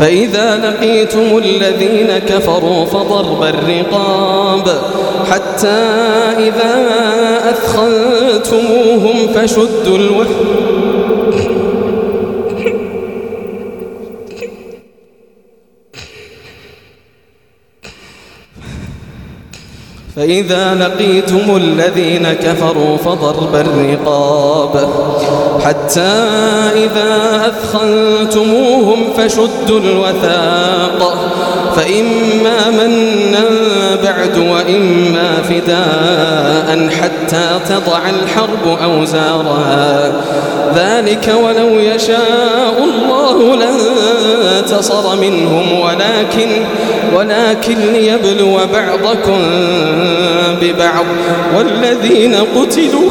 فإذا لقيتم الذين كفروا فضرب الرقاب حتى إذا أثخنتموهم فشدوا الوثق فإذا لقيتم الذين كفروا فضرب الرقاب حتى إذا أثخنتموهم فشدوا الوثاق. فإما منا بعد وإما فداء حتى تضع الحرب أوزارها. ذلك ولو يشاء الله لانتصر منهم ولكن ولكن ليبلو بعضكم ببعض. والذين قتلوا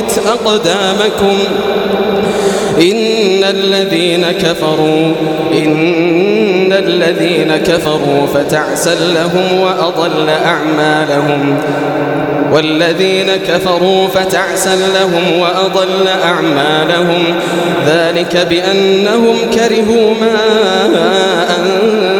ويثبت أقدامكم. إن الذين كفروا إن الذين كفروا فتعسا لهم وأضل أعمالهم. والذين كفروا فتعسا لهم وأضل أعمالهم. ذلك بأنهم كرهوا ما أنزل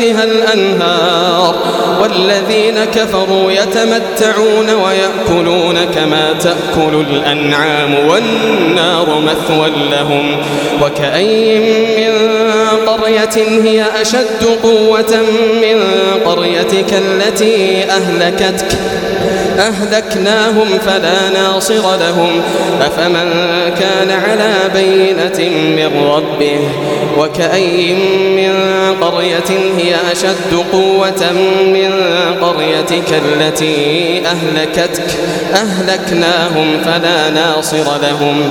تحتها الأنهار والذين كفروا يتمتعون ويأكلون كما تأكل الأنعام والنار مثوى لهم وكأي من قرية هي أشد قوة من قريتك التي أهلكتك أهلكناهم فلا ناصر لهم. أفمن كان على بينة من ربه وكأي من قرية هي أشد قوة من قريتك التي أهلكتك أهلكناهم فلا ناصر لهم.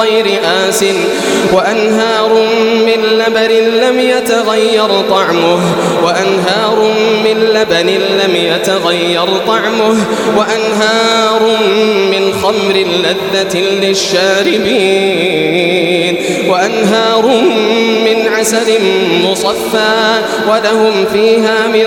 غير آس وأنهار من لبن لم يتغير طعمه وأنهار من لبن لم يتغير طعمه وأنهار من خمر لذة للشاربين وأنهار من عسل مصفى ولهم فيها من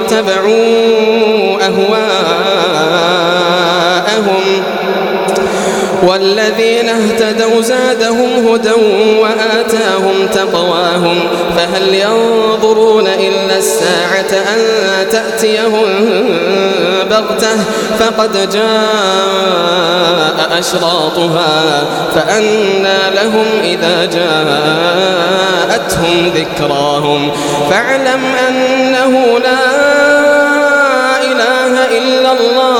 واتبعوا أهواءهم والذين اهتدوا زادهم هدى وآتاهم تقواهم فهل ينظرون إلا الساعة أن تأتيهم بغتة فقد جاء أشراطها فأنى لهم إذا جاءتهم ذكراهم فاعلم أنه لا إله إلا الله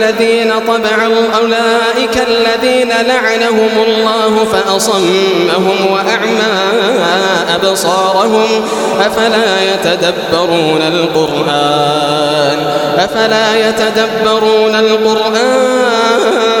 طبع أولئك الذين لعنهم الله فأصمهم وأعمى أبصارهم أفلا يتدبرون القرآن أفلا يتدبرون القرآن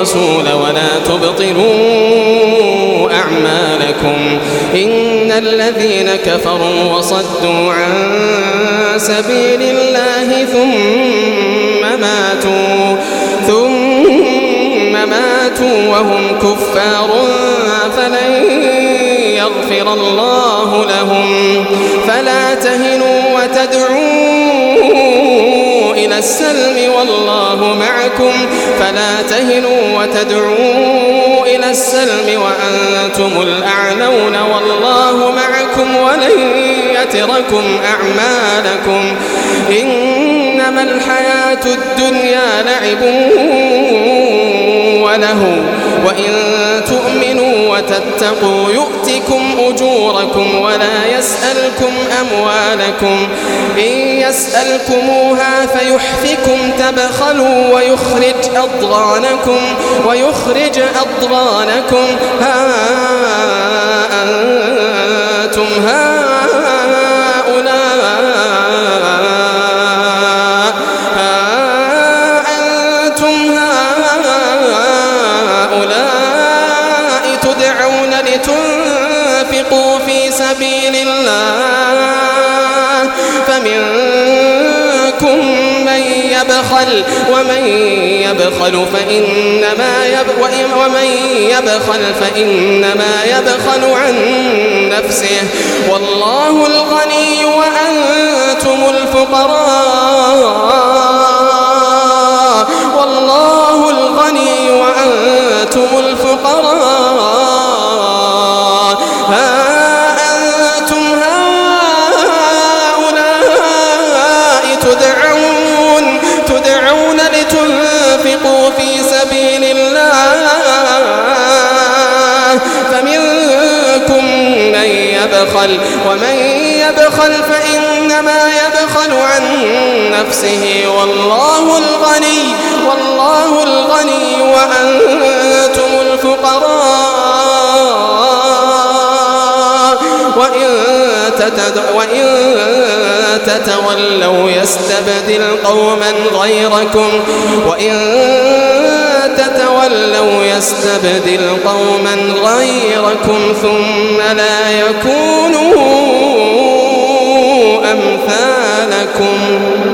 الرسول ولا تبطلوا أعمالكم إن الذين كفروا وصدوا عن سبيل الله ثم ماتوا ثم ماتوا وهم كفار فلن يغفر الله لهم. فلا تهنوا وتدعوا السلم والله معكم فلا تهنوا وتدعوا إلى السلم وأنتم الأعلون والله معكم ولن يتركم أعمالكم إنما الحياة الدنيا لعب وله وإن تؤمنوا وتتقوا يؤتكم أجوركم ولا يسألكم أموالكم. إن يسألكموها فيحفكم تبخلوا ويخرج أضغانكم ويخرج أضغانكم. ها أنتم هؤلاء يبخل ومن يبخل فإنما يب ومن يبخل فإنما يبخل عن نفسه. والله الغني وأنتم الفقراء. والله الغني وأنتم الفقراء. عن نفسه والله الغني والله الغني وأنتم الفقراء. وإن, تتولوا يستبدل قوما غيركم. وإن تتولوا يستبدل قوما غيركم ثم لا يكونوا لكم